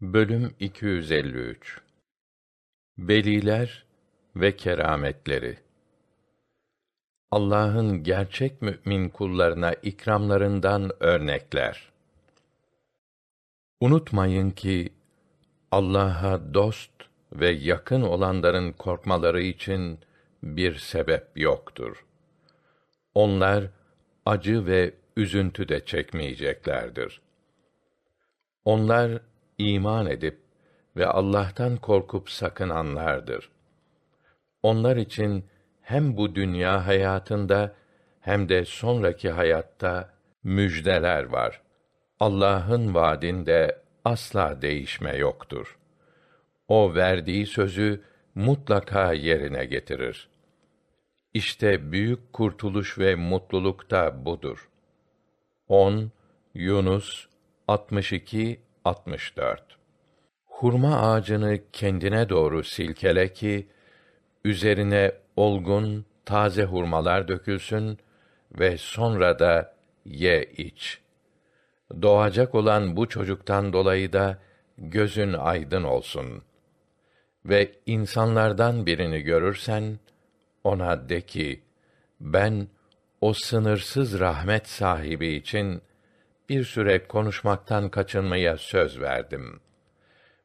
Bölüm 253 Veliler ve kerametleri Allah'ın gerçek mümin kullarına ikramlarından örnekler. Unutmayın ki Allah'a dost ve yakın olanların korkmaları için bir sebep yoktur. Onlar acı ve üzüntü de çekmeyeceklerdir. Onlar iman edip ve Allah'tan korkup sakınanlardır. Onlar için hem bu dünya hayatında hem de sonraki hayatta müjdeler var. Allah'ın vaadinde asla değişme yoktur. O verdiği sözü mutlaka yerine getirir. İşte büyük kurtuluş ve mutluluk da budur. 10 Yunus 62 64 Hurma ağacını kendine doğru silkele ki üzerine olgun taze hurmalar dökülsün ve sonra da ye iç. Doğacak olan bu çocuktan dolayı da gözün aydın olsun. Ve insanlardan birini görürsen ona de ki ben o sınırsız rahmet sahibi için bir süre konuşmaktan kaçınmaya söz verdim.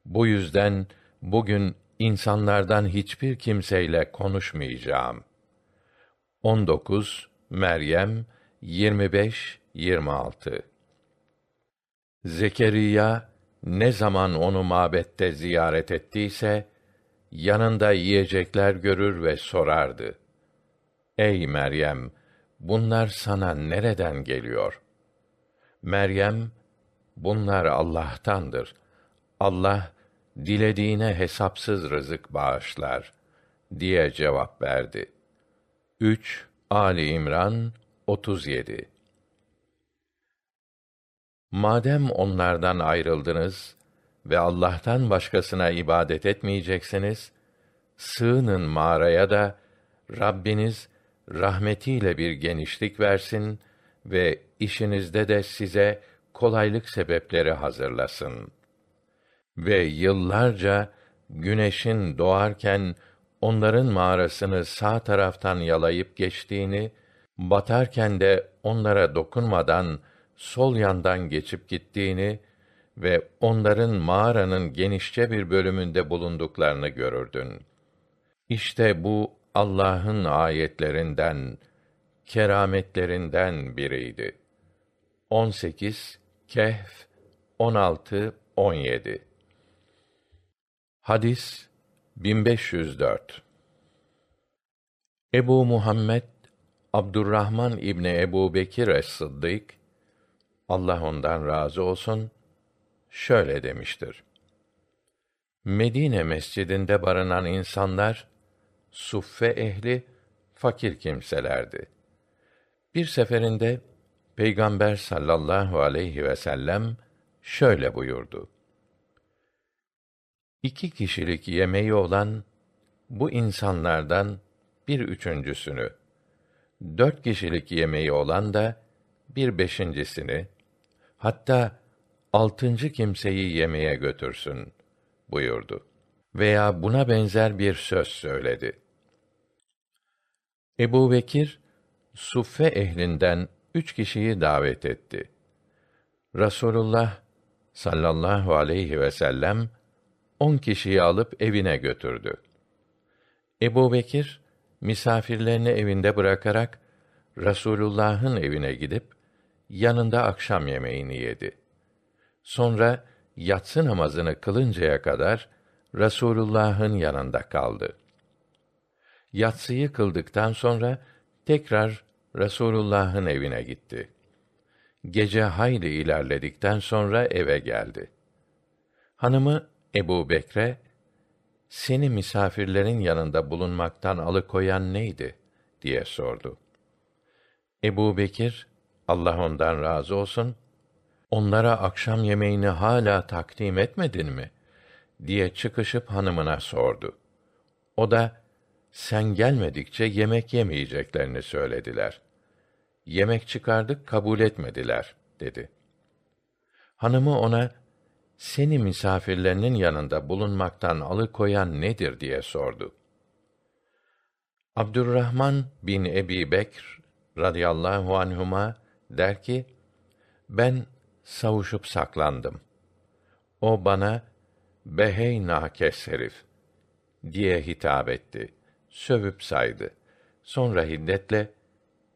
Bu yüzden bugün insanlardan hiçbir kimseyle konuşmayacağım. 19 Meryem 25 26 Zekeriya ne zaman onu mabette ziyaret ettiyse yanında yiyecekler görür ve sorardı. Ey Meryem, bunlar sana nereden geliyor? Meryem, bunlar Allah'tandır. Allah dilediğine hesapsız rızık bağışlar diye cevap verdi. 3 Ali İmran 37 Madem onlardan ayrıldınız ve Allah'tan başkasına ibadet etmeyeceksiniz, sığının mağaraya da Rabbiniz rahmetiyle bir genişlik versin ve işinizde de size kolaylık sebepleri hazırlasın. Ve yıllarca güneşin doğarken onların mağarasını sağ taraftan yalayıp geçtiğini, batarken de onlara dokunmadan sol yandan geçip gittiğini ve onların mağaranın genişçe bir bölümünde bulunduklarını görürdün. İşte bu Allah'ın ayetlerinden, kerametlerinden biriydi. 18 Kehf 16 17 Hadis 1504 Ebu Muhammed Abdurrahman İbni Ebu Bekir es-Sıddık Allah ondan razı olsun şöyle demiştir. Medine mescidinde barınan insanlar suffe ehli fakir kimselerdi. Bir seferinde Peygamber sallallahu aleyhi ve sellem şöyle buyurdu. İki kişilik yemeği olan bu insanlardan bir üçüncüsünü, dört kişilik yemeği olan da bir beşincisini, hatta altıncı kimseyi yemeğe götürsün buyurdu. Veya buna benzer bir söz söyledi. Ebu Bekir, suffe ehlinden üç kişiyi davet etti. Rasulullah sallallahu aleyhi ve sellem on kişiyi alıp evine götürdü. Ebu Bekir, misafirlerini evinde bırakarak Rasulullah'ın evine gidip yanında akşam yemeğini yedi. Sonra yatsı namazını kılıncaya kadar Rasulullah'ın yanında kaldı. Yatsıyı kıldıktan sonra tekrar Resulullah'ın evine gitti. Gece hayli ilerledikten sonra eve geldi. Hanımı Ebu Bekre, seni misafirlerin yanında bulunmaktan alıkoyan neydi? diye sordu. Ebu Bekir, Allah ondan razı olsun, onlara akşam yemeğini hala takdim etmedin mi? diye çıkışıp hanımına sordu. O da, sen gelmedikçe yemek yemeyeceklerini söylediler. Yemek çıkardık kabul etmediler dedi. Hanımı ona seni misafirlerinin yanında bulunmaktan alıkoyan nedir diye sordu. Abdurrahman bin Ebi Bekr radıyallahu anhuma der ki, ben savuşup saklandım. O bana, behey nakes herif diye hitap etti. Sövüp saydı. Sonra hiddetle,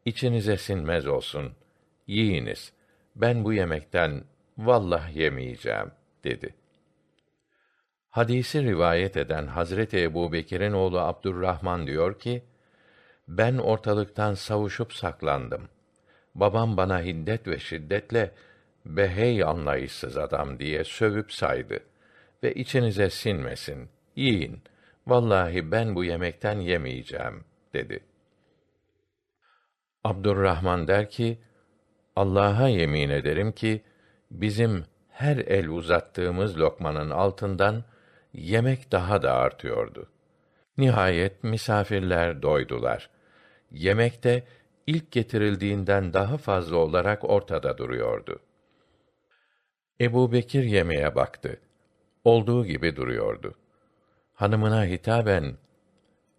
içinize sinmez olsun, yiyiniz. Ben bu yemekten vallah yemeyeceğim dedi. Hadisi rivayet eden Hazreti Ebubekir'in oğlu Abdurrahman diyor ki, ben ortalıktan savuşup saklandım. Babam bana hiddet ve şiddetle behey anlayışsız adam diye sövüp saydı ve içinize sinmesin. Yiyin. Vallahi ben bu yemekten yemeyeceğim dedi. Abdurrahman der ki, Allah'a yemin ederim ki bizim her el uzattığımız lokmanın altından yemek daha da artıyordu. Nihayet misafirler doydular. Yemek de ilk getirildiğinden daha fazla olarak ortada duruyordu. Ebu Bekir yemeğe baktı. Olduğu gibi duruyordu. Hanımına hitaben,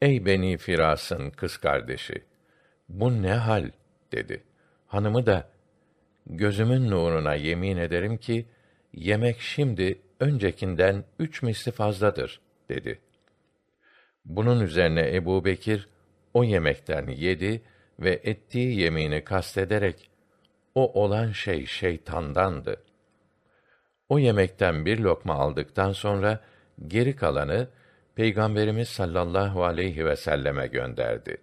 Ey Beni Firas'ın kız kardeşi, bu ne hal? dedi. Hanımı da, gözümün nuruna yemin ederim ki, yemek şimdi öncekinden üç misli fazladır, dedi. Bunun üzerine Ebu Bekir, o yemekten yedi ve ettiği yemini kastederek, o olan şey şeytandandı. O yemekten bir lokma aldıktan sonra, geri kalanı, Peygamberimiz sallallahu aleyhi ve selleme gönderdi.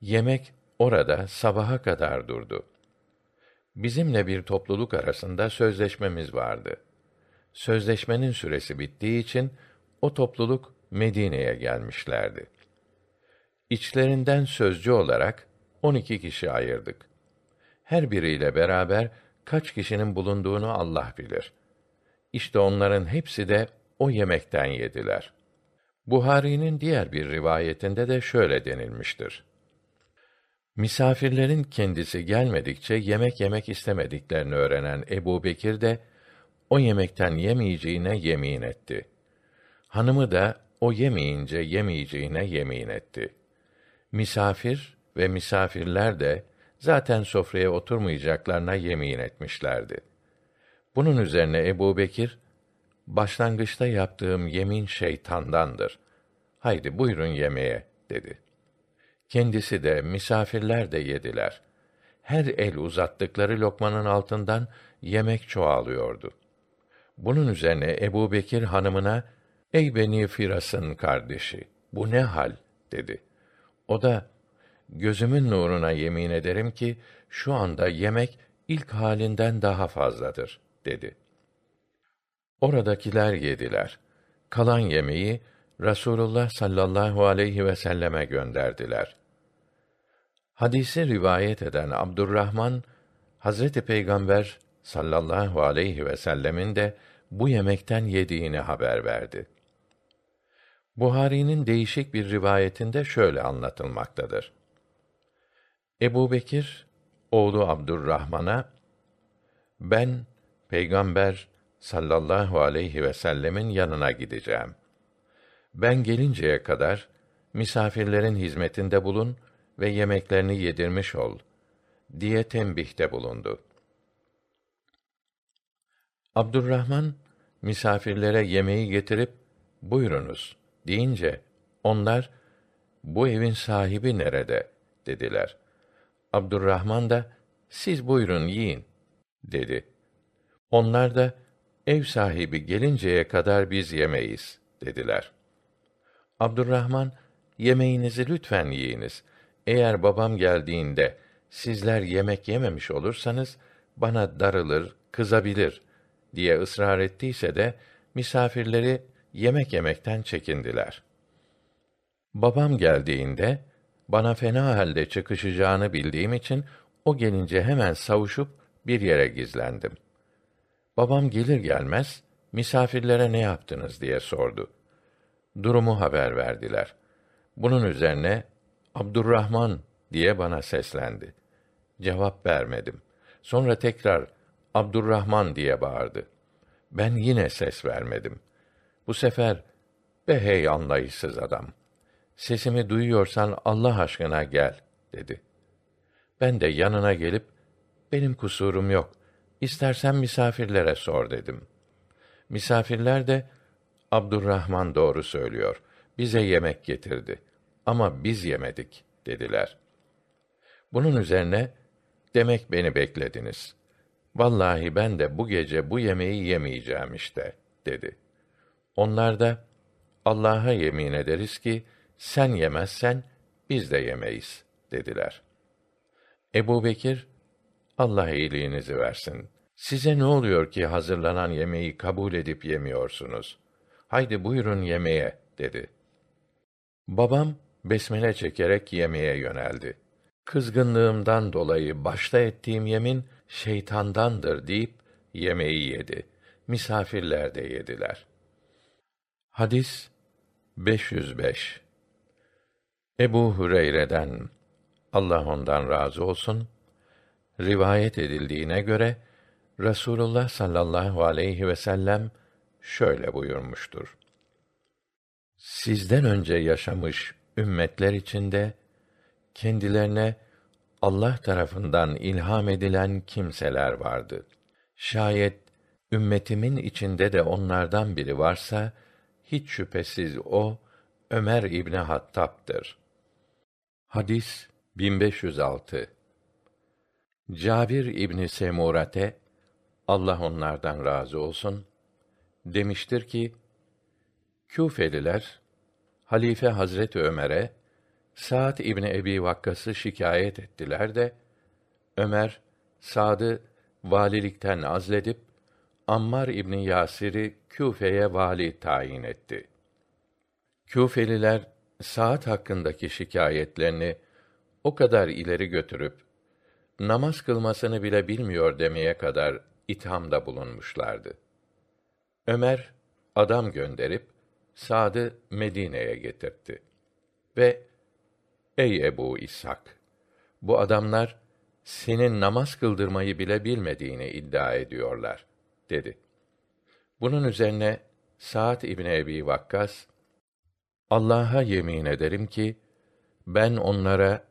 Yemek orada sabaha kadar durdu. Bizimle bir topluluk arasında sözleşmemiz vardı. Sözleşmenin süresi bittiği için o topluluk Medine'ye gelmişlerdi. İçlerinden sözcü olarak on iki kişi ayırdık. Her biriyle beraber kaç kişinin bulunduğunu Allah bilir. İşte onların hepsi de o yemekten yediler. Buhari'nin diğer bir rivayetinde de şöyle denilmiştir. Misafirlerin kendisi gelmedikçe yemek yemek istemediklerini öğrenen Ebu Bekir de o yemekten yemeyeceğine yemin etti. Hanımı da o yemeyince yemeyeceğine yemin etti. Misafir ve misafirler de zaten sofraya oturmayacaklarına yemin etmişlerdi. Bunun üzerine Ebu Bekir, başlangıçta yaptığım yemin şeytandandır. Haydi buyurun yemeğe, dedi. Kendisi de, misafirler de yediler. Her el uzattıkları lokmanın altından yemek çoğalıyordu. Bunun üzerine Ebu Bekir hanımına, Ey Beni Firas'ın kardeşi, bu ne hal? dedi. O da, gözümün nuruna yemin ederim ki, şu anda yemek ilk halinden daha fazladır, dedi. Oradakiler yediler. Kalan yemeği Rasulullah sallallahu aleyhi ve selleme gönderdiler. Hadisi rivayet eden Abdurrahman Hazreti Peygamber sallallahu aleyhi ve sellemin de bu yemekten yediğini haber verdi. Buhari'nin değişik bir rivayetinde şöyle anlatılmaktadır. Ebu Bekir, oğlu Abdurrahman'a, ben, Peygamber sallallahu aleyhi ve sellemin yanına gideceğim. Ben gelinceye kadar, misafirlerin hizmetinde bulun ve yemeklerini yedirmiş ol, diye tembihte bulundu. Abdurrahman, misafirlere yemeği getirip, buyurunuz, deyince, onlar, bu evin sahibi nerede? dediler. Abdurrahman da, siz buyurun yiyin, dedi. Onlar da, ev sahibi gelinceye kadar biz yemeyiz, dediler. Abdurrahman, yemeğinizi lütfen yiyiniz. Eğer babam geldiğinde, sizler yemek yememiş olursanız, bana darılır, kızabilir, diye ısrar ettiyse de, misafirleri yemek yemekten çekindiler. Babam geldiğinde bana fena halde çıkışacağını bildiğim için o gelince hemen savuşup bir yere gizlendim. Babam gelir gelmez misafirlere ne yaptınız diye sordu. Durumu haber verdiler. Bunun üzerine Abdurrahman diye bana seslendi. Cevap vermedim. Sonra tekrar Abdurrahman diye bağırdı. Ben yine ses vermedim. Bu sefer be hey anlayışsız adam. Sesimi duyuyorsan Allah aşkına gel dedi. Ben de yanına gelip benim kusurum yok. İstersen misafirlere sor dedim. Misafirler de Abdurrahman doğru söylüyor. Bize yemek getirdi. Ama biz yemedik dediler. Bunun üzerine demek beni beklediniz. Vallahi ben de bu gece bu yemeği yemeyeceğim işte dedi. Onlar da Allah'a yemin ederiz ki sen yemezsen biz de yemeyiz dediler. Ebu Bekir, Allah iyiliğinizi versin. Size ne oluyor ki hazırlanan yemeği kabul edip yemiyorsunuz? Haydi buyurun yemeğe, dedi. Babam, besmele çekerek yemeğe yöneldi. Kızgınlığımdan dolayı başta ettiğim yemin, şeytandandır deyip, yemeği yedi. Misafirler de yediler. Hadis 505 Ebu Hüreyre'den Allah ondan razı olsun rivayet edildiğine göre Rasulullah sallallahu aleyhi ve sellem şöyle buyurmuştur. Sizden önce yaşamış ümmetler içinde kendilerine Allah tarafından ilham edilen kimseler vardı. Şayet ümmetimin içinde de onlardan biri varsa hiç şüphesiz o Ömer İbni Hattab'dır. Hadis 1506 Cabir İbni Semurate Allah onlardan razı olsun demiştir ki Küfeliler Halife Hazret Ömer'e Sa'd İbni Ebi Vakkas'ı şikayet ettiler de Ömer Sa'd'ı valilikten azledip Ammar İbni Yasir'i Küfe'ye vali tayin etti. Küfeliler saat hakkındaki şikayetlerini o kadar ileri götürüp namaz kılmasını bile bilmiyor demeye kadar ithamda bulunmuşlardı. Ömer adam gönderip Sad'ı Medine'ye getirtti. Ve ey Ebu İshak bu adamlar senin namaz kıldırmayı bile bilmediğini iddia ediyorlar dedi. Bunun üzerine Sa'd İbni Ebi Vakkas Allah'a yemin ederim ki ben onlara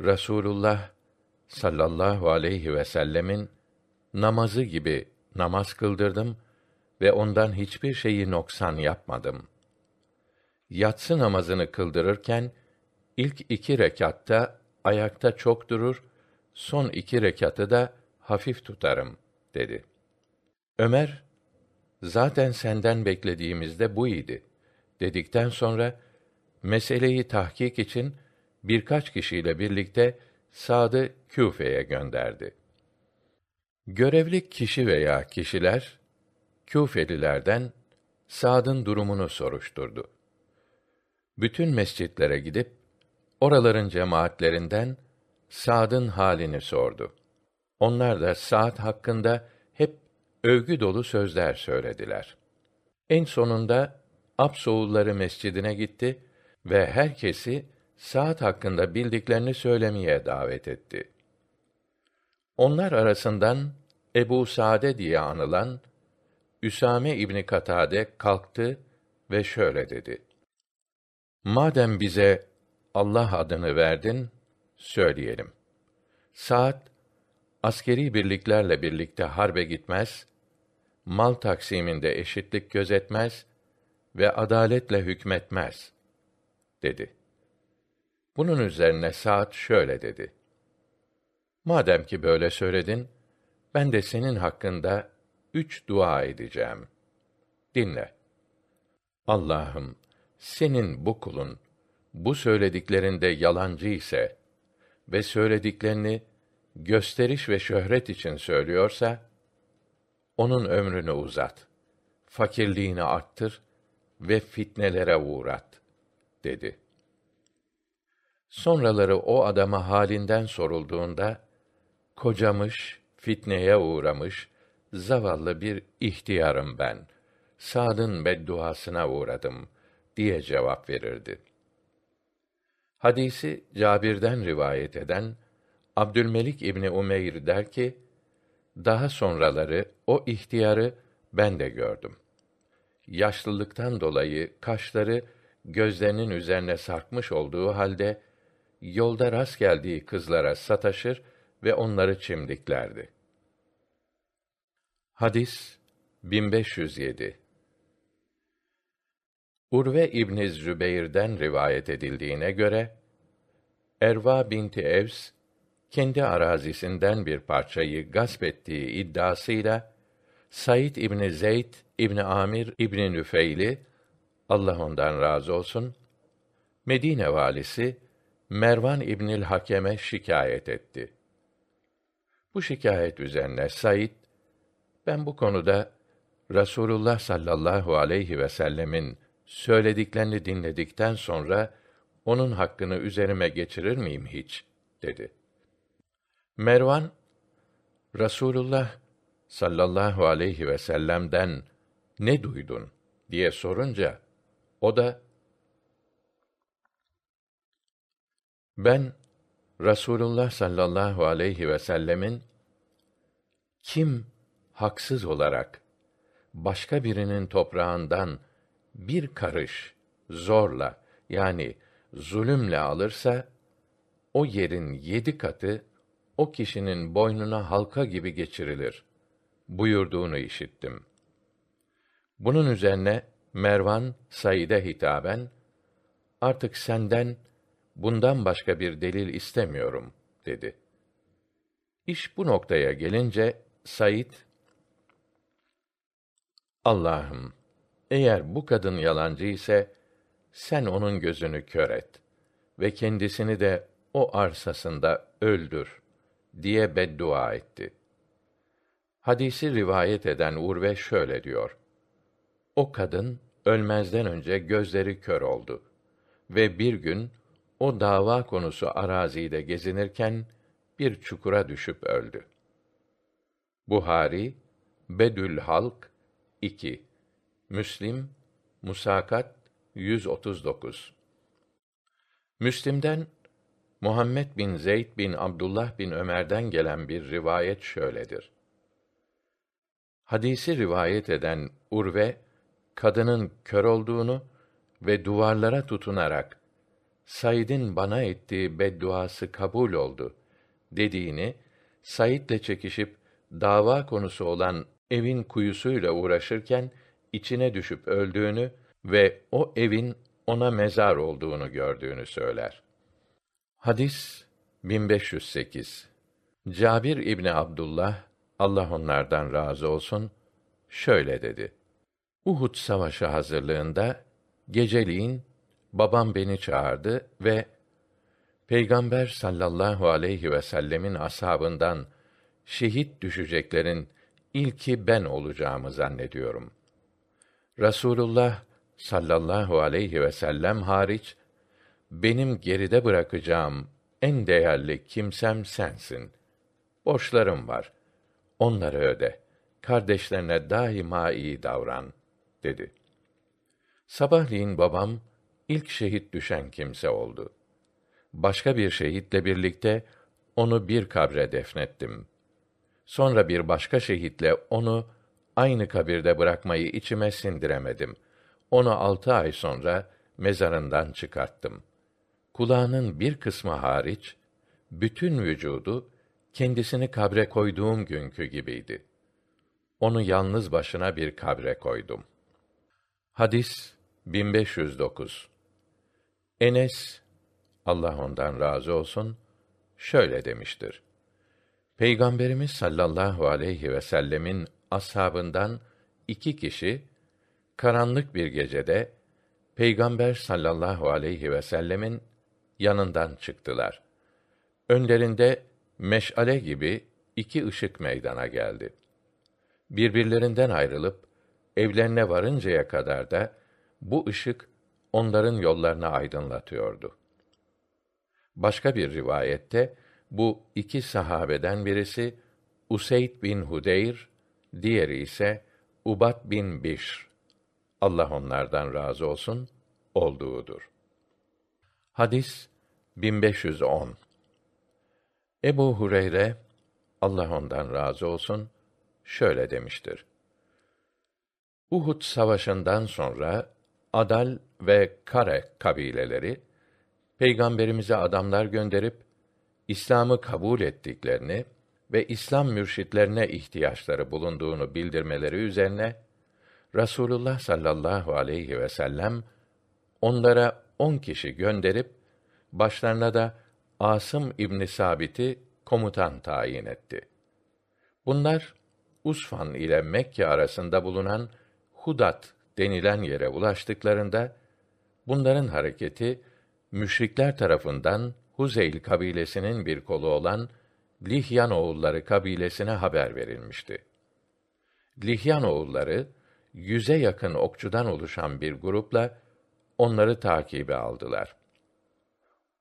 Rasulullah sallallahu aleyhi ve sellemin namazı gibi namaz kıldırdım ve ondan hiçbir şeyi noksan yapmadım. Yatsı namazını kıldırırken ilk iki rekatta ayakta çok durur, son iki rekatı da hafif tutarım dedi. Ömer zaten senden beklediğimizde bu idi dedikten sonra meseleyi tahkik için birkaç kişiyle birlikte Sa'd'ı Küfe'ye gönderdi. Görevli kişi veya kişiler Küfelilerden Sa'd'ın durumunu soruşturdu. Bütün mescitlere gidip oraların cemaatlerinden Sa'd'ın halini sordu. Onlar da Sa'd hakkında hep övgü dolu sözler söylediler. En sonunda Absoğulları mescidine gitti ve herkesi saat hakkında bildiklerini söylemeye davet etti. Onlar arasından Ebu Sade diye anılan Üsame İbni Katade kalktı ve şöyle dedi: Madem bize Allah adını verdin, söyleyelim. Saat askeri birliklerle birlikte harbe gitmez, mal taksiminde eşitlik gözetmez ve adaletle hükmetmez dedi. Bunun üzerine Saat şöyle dedi. Madem ki böyle söyledin, ben de senin hakkında üç dua edeceğim. Dinle. Allah'ım, senin bu kulun, bu söylediklerinde yalancı ise ve söylediklerini gösteriş ve şöhret için söylüyorsa, onun ömrünü uzat, fakirliğini arttır ve fitnelere uğrat, dedi. Sonraları o adama halinden sorulduğunda, kocamış, fitneye uğramış, zavallı bir ihtiyarım ben. Sad'ın bedduasına uğradım diye cevap verirdi. Hadisi Cabir'den rivayet eden Abdülmelik İbni Umeyr der ki, daha sonraları o ihtiyarı ben de gördüm. Yaşlılıktan dolayı kaşları gözlerinin üzerine sarkmış olduğu halde yolda rast geldiği kızlara sataşır ve onları çimdiklerdi. Hadis 1507 Urve İbn Zübeyr'den rivayet edildiğine göre Erva binti Evs kendi arazisinden bir parçayı gasp ettiği iddiasıyla Said İbni Zeyd İbni Amir İbni Nüfeyli Allah ondan razı olsun Medine valisi Mervan İbnül Hakem'e şikayet etti. Bu şikayet üzerine Said ben bu konuda Rasulullah sallallahu aleyhi ve sellemin söylediklerini dinledikten sonra onun hakkını üzerime geçirir miyim hiç dedi. Mervan Rasulullah sallallahu aleyhi ve sellem'den ne duydun diye sorunca o da ben Rasulullah sallallahu aleyhi ve sellemin kim haksız olarak başka birinin toprağından bir karış zorla yani zulümle alırsa o yerin yedi katı o kişinin boynuna halka gibi geçirilir buyurduğunu işittim. Bunun üzerine Mervan Said'e hitaben artık senden bundan başka bir delil istemiyorum dedi. İş bu noktaya gelince Said Allah'ım eğer bu kadın yalancı ise sen onun gözünü kör et ve kendisini de o arsasında öldür diye beddua etti. Hadisi rivayet eden Urve şöyle diyor: O kadın ölmezden önce gözleri kör oldu ve bir gün o dava konusu arazide gezinirken bir çukura düşüp öldü. Buhari Bedül Halk 2 Müslim Musakat 139 Müslim'den Muhammed bin Zeyd bin Abdullah bin Ömer'den gelen bir rivayet şöyledir. Hadisi rivayet eden Urve kadının kör olduğunu ve duvarlara tutunarak Said'in bana ettiği bedduası kabul oldu dediğini Said'le çekişip dava konusu olan evin kuyusuyla uğraşırken içine düşüp öldüğünü ve o evin ona mezar olduğunu gördüğünü söyler. Hadis 1508 Cabir İbni Abdullah Allah onlardan razı olsun şöyle dedi. Uhud savaşı hazırlığında geceliğin babam beni çağırdı ve Peygamber sallallahu aleyhi ve sellemin ashabından şehit düşeceklerin ilki ben olacağımı zannediyorum. Rasulullah sallallahu aleyhi ve sellem hariç benim geride bırakacağım en değerli kimsem sensin. Borçlarım var. Onları öde. Kardeşlerine daima iyi davran, dedi. Sabahleyin babam, ilk şehit düşen kimse oldu. Başka bir şehitle birlikte, onu bir kabre defnettim. Sonra bir başka şehitle onu, aynı kabirde bırakmayı içime sindiremedim. Onu altı ay sonra, mezarından çıkarttım. Kulağının bir kısmı hariç, bütün vücudu, kendisini kabre koyduğum günkü gibiydi. Onu yalnız başına bir kabre koydum. Hadis 1509 Enes Allah ondan razı olsun şöyle demiştir. Peygamberimiz sallallahu aleyhi ve sellemin ashabından iki kişi karanlık bir gecede Peygamber sallallahu aleyhi ve sellemin yanından çıktılar. Önlerinde meşale gibi iki ışık meydana geldi. Birbirlerinden ayrılıp evlerine varıncaya kadar da bu ışık onların yollarını aydınlatıyordu. Başka bir rivayette bu iki sahabeden birisi Useyd bin Hudeyr, diğeri ise Ubat bin Bişr. Allah onlardan razı olsun olduğudur. Hadis 1510 Ebu Hureyre Allah ondan razı olsun şöyle demiştir. Uhud savaşından sonra Adal ve Kare kabileleri peygamberimize adamlar gönderip İslam'ı kabul ettiklerini ve İslam mürşitlerine ihtiyaçları bulunduğunu bildirmeleri üzerine Rasulullah sallallahu aleyhi ve sellem onlara on kişi gönderip başlarına da Asım İbn Sabit'i komutan tayin etti. Bunlar Usfan ile Mekke arasında bulunan Hudat denilen yere ulaştıklarında bunların hareketi müşrikler tarafından Huzeyl kabilesinin bir kolu olan Lihyan oğulları kabilesine haber verilmişti. Lihyan oğulları yüze yakın okçudan oluşan bir grupla onları takibe aldılar.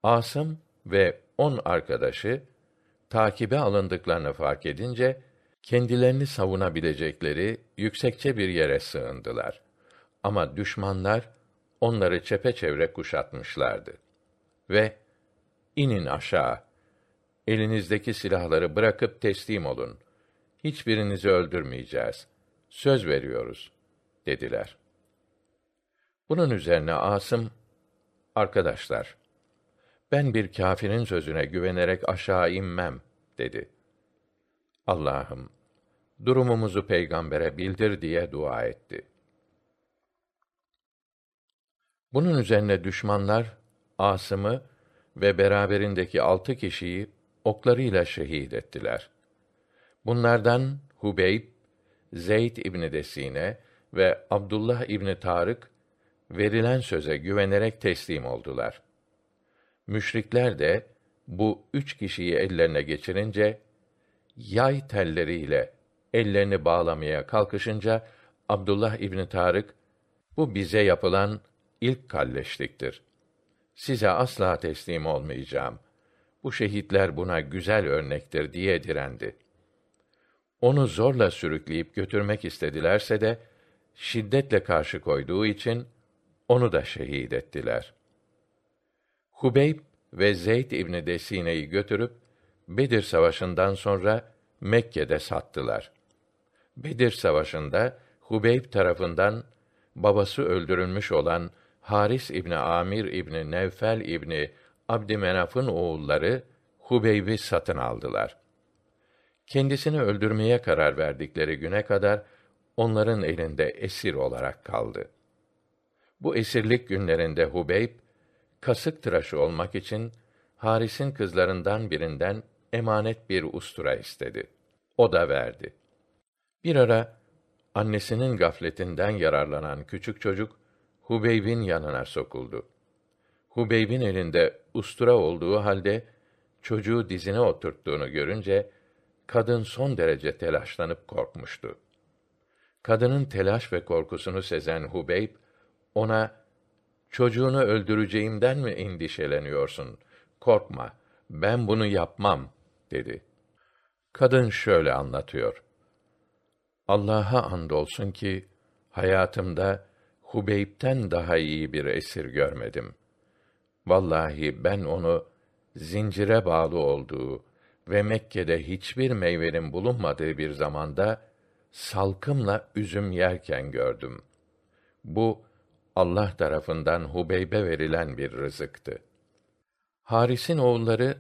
Asım ve on arkadaşı takibe alındıklarını fark edince kendilerini savunabilecekleri yüksekçe bir yere sığındılar. Ama düşmanlar onları çepeçevre kuşatmışlardı. Ve inin aşağı. Elinizdeki silahları bırakıp teslim olun. Hiçbirinizi öldürmeyeceğiz. Söz veriyoruz dediler. Bunun üzerine Asım arkadaşlar ben bir kâfirin sözüne güvenerek aşağı inmem dedi. Allah'ım durumumuzu peygambere bildir diye dua etti. Bunun üzerine düşmanlar Asım'ı ve beraberindeki altı kişiyi oklarıyla şehit ettiler. Bunlardan Hubeyb, Zeyd İbni Desine ve Abdullah İbni Tarık verilen söze güvenerek teslim oldular. Müşrikler de bu üç kişiyi ellerine geçirince yay telleriyle ellerini bağlamaya kalkışınca Abdullah İbni Tarık bu bize yapılan ilk kalleşliktir. Size asla teslim olmayacağım. Bu şehitler buna güzel örnektir diye direndi. Onu zorla sürükleyip götürmek istedilerse de şiddetle karşı koyduğu için onu da şehit ettiler. Hubeyb ve Zeyd İbni Desine'yi götürüp Bedir Savaşı'ndan sonra Mekke'de sattılar. Bedir Savaşı'nda Hubeyb tarafından babası öldürülmüş olan Haris İbni Amir İbni Nevfel İbni Abdümenaf'ın oğulları Hubeyb'i satın aldılar. Kendisini öldürmeye karar verdikleri güne kadar onların elinde esir olarak kaldı. Bu esirlik günlerinde Hubeyb kasık tıraşı olmak için Haris'in kızlarından birinden emanet bir ustura istedi. O da verdi. Bir ara annesinin gafletinden yararlanan küçük çocuk Hubeyb'in yanına sokuldu. Hubeyb'in elinde ustura olduğu halde çocuğu dizine oturttuğunu görünce kadın son derece telaşlanıp korkmuştu. Kadının telaş ve korkusunu sezen Hubeyb ona çocuğunu öldüreceğimden mi endişeleniyorsun? Korkma, ben bunu yapmam dedi. Kadın şöyle anlatıyor. Allah'a andolsun ki hayatımda Hubeyb'ten daha iyi bir esir görmedim. Vallahi ben onu zincire bağlı olduğu ve Mekke'de hiçbir meyvenin bulunmadığı bir zamanda salkımla üzüm yerken gördüm. Bu Allah tarafından Hubeybe verilen bir rızıktı. Haris'in oğulları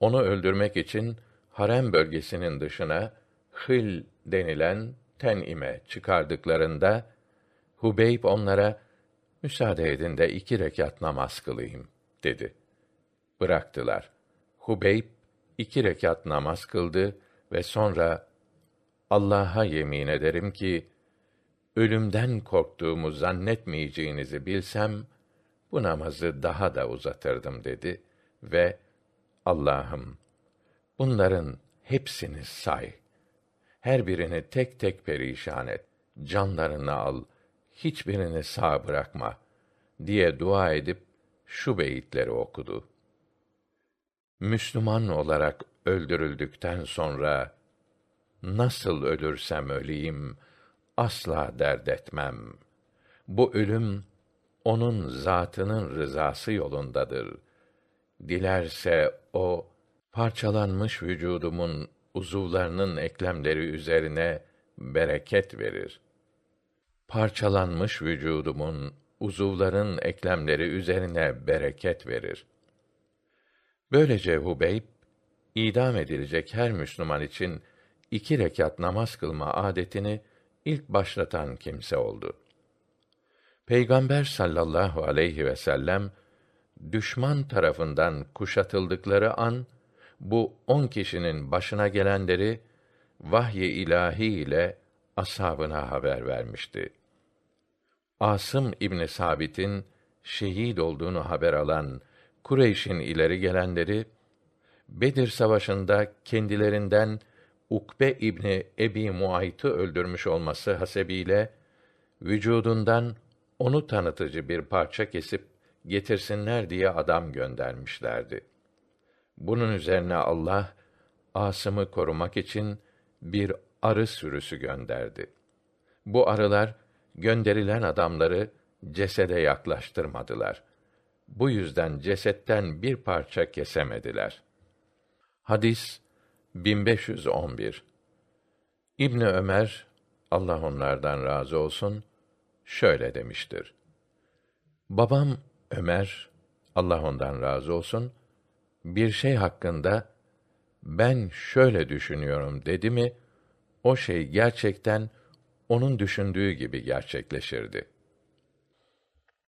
onu öldürmek için harem bölgesinin dışına Hıl denilen tenime çıkardıklarında Hubeyb onlara müsaade edin de iki rekat namaz kılayım dedi. Bıraktılar. Hubeyb iki rekat namaz kıldı ve sonra Allah'a yemin ederim ki ölümden korktuğumu zannetmeyeceğinizi bilsem bu namazı daha da uzatırdım dedi ve Allah'ım bunların hepsini say. Her birini tek tek perişan et. Canlarını al. Hiçbirini sağ bırakma diye dua edip şu beyitleri okudu. Müslüman olarak öldürüldükten sonra nasıl ölürsem öleyim asla dert etmem. Bu ölüm onun zatının rızası yolundadır. Dilerse o parçalanmış vücudumun uzuvlarının eklemleri üzerine bereket verir. Parçalanmış vücudumun, uzuvların eklemleri üzerine bereket verir. Böylece Hubeyb, idam edilecek her Müslüman için iki rekat namaz kılma adetini ilk başlatan kimse oldu. Peygamber sallallahu aleyhi ve sellem düşman tarafından kuşatıldıkları an bu on kişinin başına gelenleri vahyi ilahi ile ashabına haber vermişti. Asım İbni Sabit'in şehit olduğunu haber alan Kureyş'in ileri gelenleri Bedir Savaşı'nda kendilerinden Ukbe İbni Ebi Muayt'ı öldürmüş olması hasebiyle vücudundan onu tanıtıcı bir parça kesip getirsinler diye adam göndermişlerdi. Bunun üzerine Allah Asım'ı korumak için bir arı sürüsü gönderdi. Bu arılar gönderilen adamları cesede yaklaştırmadılar. Bu yüzden cesetten bir parça kesemediler. Hadis 1511 İbn Ömer Allah onlardan razı olsun şöyle demiştir. Babam Ömer Allah ondan razı olsun bir şey hakkında ben şöyle düşünüyorum dedi mi o şey gerçekten onun düşündüğü gibi gerçekleşirdi.